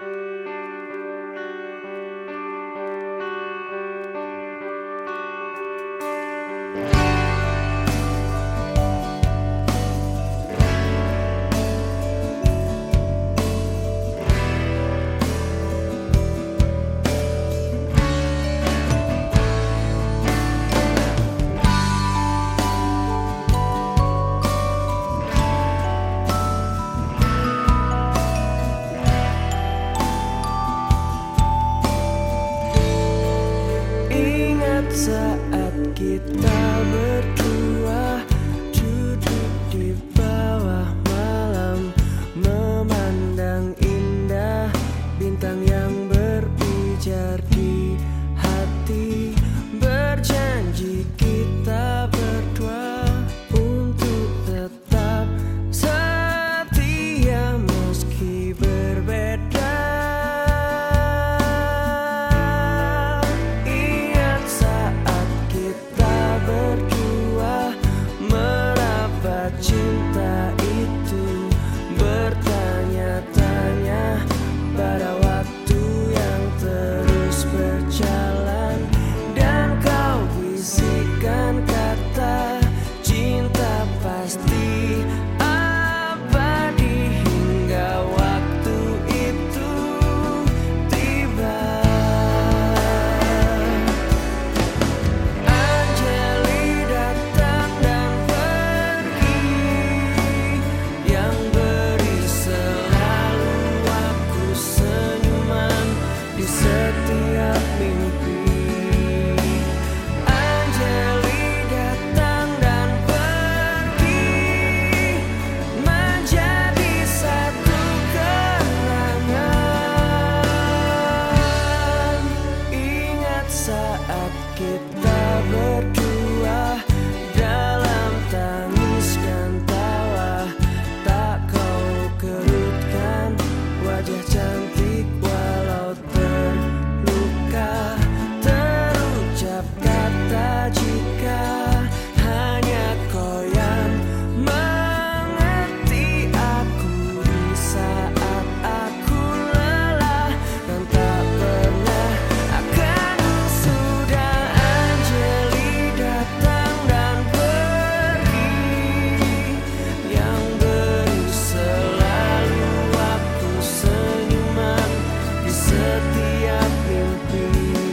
saat kita kita setia pimpin